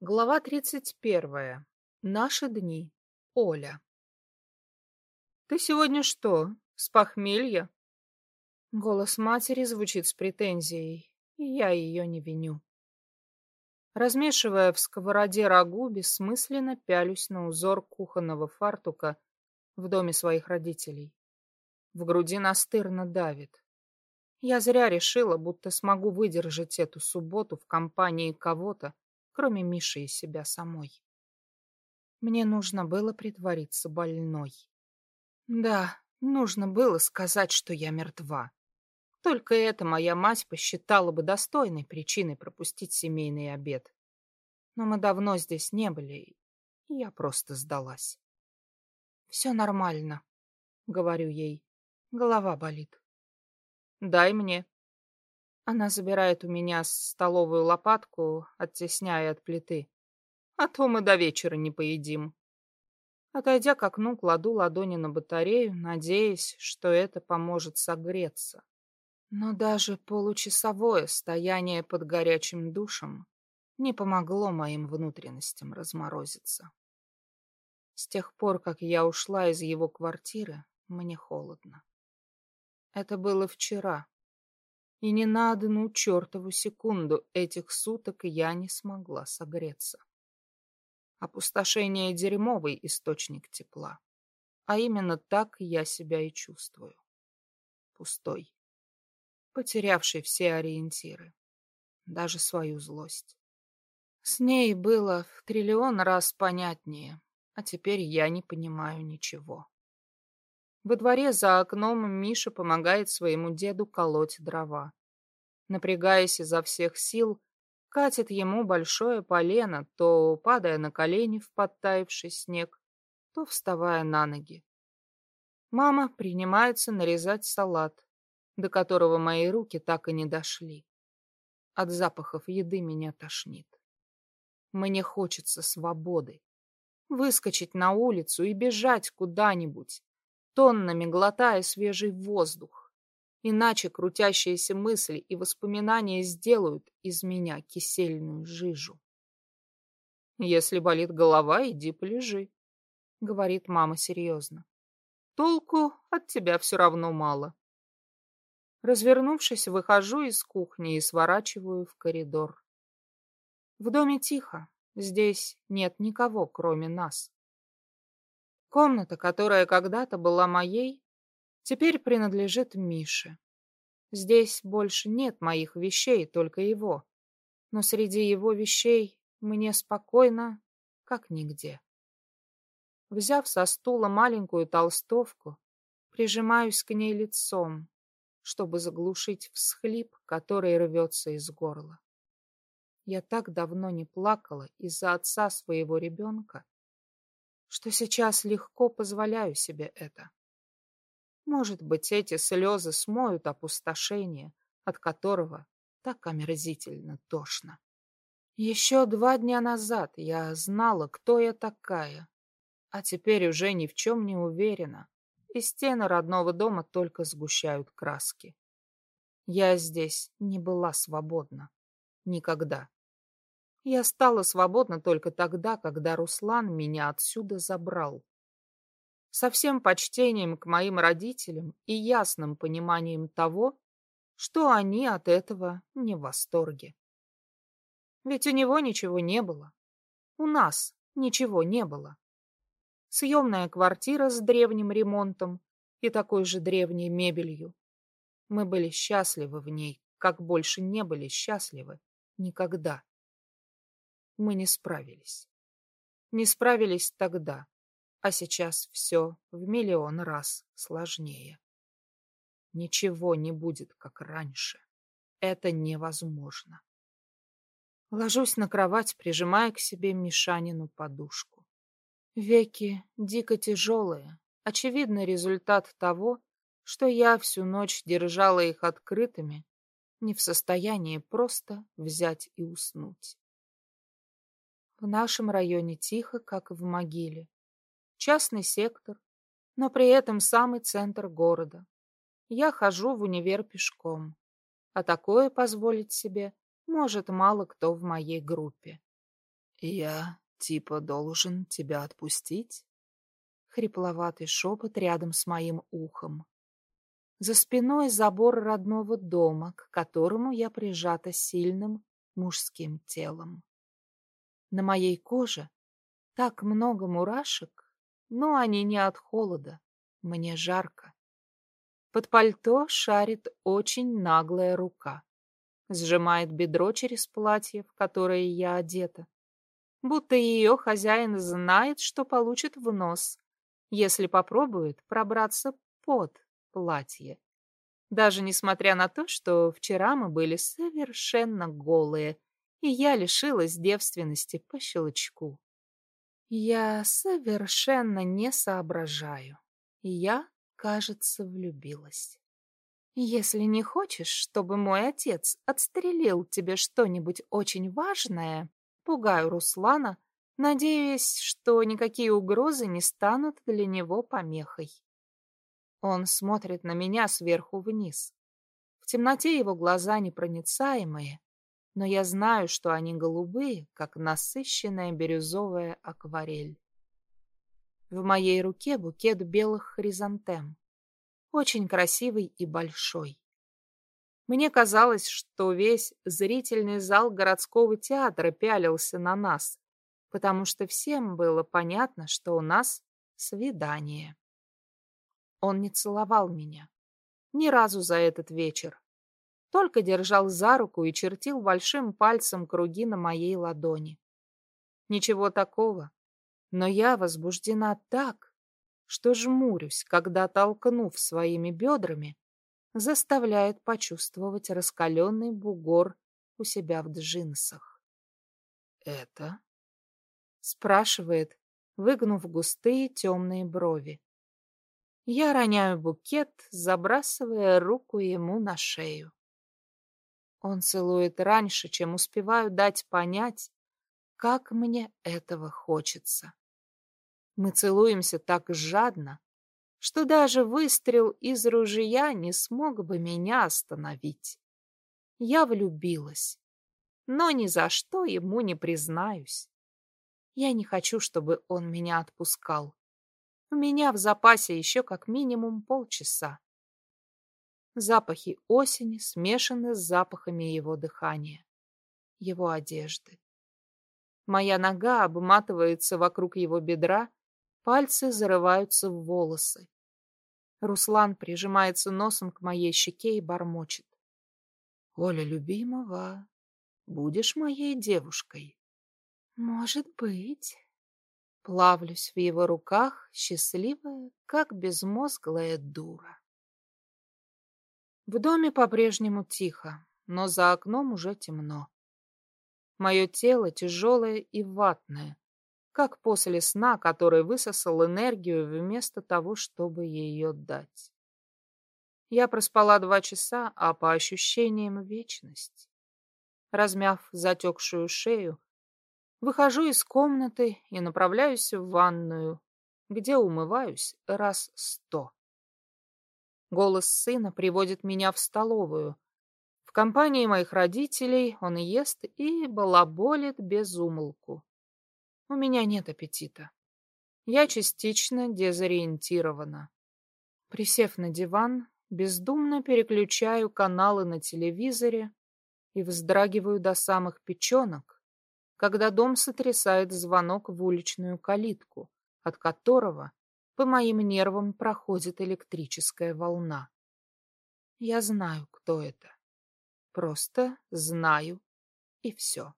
Глава 31. Наши дни. Оля. «Ты сегодня что, с похмелья?» Голос матери звучит с претензией, и я ее не виню. Размешивая в сковороде рагу, бессмысленно пялюсь на узор кухонного фартука в доме своих родителей. В груди настырно давит. Я зря решила, будто смогу выдержать эту субботу в компании кого-то, кроме Миши и себя самой. Мне нужно было притвориться больной. Да, нужно было сказать, что я мертва. Только это моя мать посчитала бы достойной причиной пропустить семейный обед. Но мы давно здесь не были, и я просто сдалась. «Все нормально», — говорю ей. Голова болит. «Дай мне», она забирает у меня столовую лопатку, оттесняя от плиты. А то мы до вечера не поедим. Отойдя к окну, кладу ладони на батарею, надеясь, что это поможет согреться. Но даже получасовое стояние под горячим душем не помогло моим внутренностям разморозиться. С тех пор, как я ушла из его квартиры, мне холодно. Это было вчера, и ни на одну чертову секунду этих суток я не смогла согреться. Опустошение — дерьмовый источник тепла. А именно так я себя и чувствую. Пустой. Потерявший все ориентиры. Даже свою злость. С ней было в триллион раз понятнее, а теперь я не понимаю ничего. Во дворе за окном Миша помогает своему деду колоть дрова. Напрягаясь изо всех сил, катит ему большое полено, то падая на колени в подтаявший снег, то вставая на ноги. Мама принимается нарезать салат, до которого мои руки так и не дошли. От запахов еды меня тошнит. Мне хочется свободы. Выскочить на улицу и бежать куда-нибудь, тоннами глотая свежий воздух. Иначе крутящиеся мысли и воспоминания сделают из меня кисельную жижу. «Если болит голова, иди полежи», — говорит мама серьезно. «Толку от тебя все равно мало». Развернувшись, выхожу из кухни и сворачиваю в коридор. В доме тихо, здесь нет никого, кроме нас. Комната, которая когда-то была моей, теперь принадлежит Мише. Здесь больше нет моих вещей, только его. Но среди его вещей мне спокойно, как нигде. Взяв со стула маленькую толстовку, прижимаюсь к ней лицом, чтобы заглушить всхлип, который рвется из горла. Я так давно не плакала из-за отца своего ребенка, что сейчас легко позволяю себе это. Может быть, эти слезы смоют опустошение, от которого так омерзительно тошно. Еще два дня назад я знала, кто я такая, а теперь уже ни в чем не уверена, и стены родного дома только сгущают краски. Я здесь не была свободна. Никогда. Я стала свободна только тогда, когда Руслан меня отсюда забрал. Со всем почтением к моим родителям и ясным пониманием того, что они от этого не в восторге. Ведь у него ничего не было. У нас ничего не было. Съемная квартира с древним ремонтом и такой же древней мебелью. Мы были счастливы в ней, как больше не были счастливы никогда мы не справились. Не справились тогда, а сейчас все в миллион раз сложнее. Ничего не будет, как раньше. Это невозможно. Ложусь на кровать, прижимая к себе Мишанину подушку. Веки дико тяжелые. Очевидно, результат того, что я всю ночь держала их открытыми, не в состоянии просто взять и уснуть. В нашем районе тихо, как в могиле. Частный сектор, но при этом самый центр города. Я хожу в универ пешком, а такое позволить себе может мало кто в моей группе. Я типа должен тебя отпустить? Хрипловатый шепот рядом с моим ухом. За спиной забор родного дома, к которому я прижата сильным мужским телом. На моей коже так много мурашек, но они не от холода, мне жарко. Под пальто шарит очень наглая рука. Сжимает бедро через платье, в которое я одета. Будто ее хозяин знает, что получит в нос, если попробует пробраться под платье. Даже несмотря на то, что вчера мы были совершенно голые, и я лишилась девственности по щелчку. Я совершенно не соображаю. Я, кажется, влюбилась. Если не хочешь, чтобы мой отец отстрелил тебе что-нибудь очень важное, пугаю Руслана, надеясь, что никакие угрозы не станут для него помехой. Он смотрит на меня сверху вниз. В темноте его глаза непроницаемые, но я знаю, что они голубые, как насыщенная бирюзовая акварель. В моей руке букет белых хризантем. Очень красивый и большой. Мне казалось, что весь зрительный зал городского театра пялился на нас, потому что всем было понятно, что у нас свидание. Он не целовал меня ни разу за этот вечер, только держал за руку и чертил большим пальцем круги на моей ладони. Ничего такого, но я возбуждена так, что жмурюсь, когда, толкнув своими бедрами, заставляет почувствовать раскаленный бугор у себя в джинсах. «Это?» — спрашивает, выгнув густые темные брови. Я роняю букет, забрасывая руку ему на шею. Он целует раньше, чем успеваю дать понять, как мне этого хочется. Мы целуемся так жадно, что даже выстрел из ружья не смог бы меня остановить. Я влюбилась, но ни за что ему не признаюсь. Я не хочу, чтобы он меня отпускал. У меня в запасе еще как минимум полчаса. Запахи осени смешаны с запахами его дыхания, его одежды. Моя нога обматывается вокруг его бедра, Пальцы зарываются в волосы. Руслан прижимается носом к моей щеке и бормочет. «Оля, любимого, будешь моей девушкой?» «Может быть». Плавлюсь в его руках, счастливая, как безмозглая дура. В доме по-прежнему тихо, но за окном уже темно. Мое тело тяжелое и ватное, как после сна, который высосал энергию вместо того, чтобы ее дать. Я проспала два часа, а по ощущениям вечность. Размяв затекшую шею, выхожу из комнаты и направляюсь в ванную, где умываюсь раз сто. Голос сына приводит меня в столовую. В компании моих родителей он ест и балаболит без умолку. У меня нет аппетита. Я частично дезориентирована. Присев на диван, бездумно переключаю каналы на телевизоре и вздрагиваю до самых печенок, когда дом сотрясает звонок в уличную калитку, от которого по моим нервам проходит электрическая волна. Я знаю, кто это. Просто знаю, и все.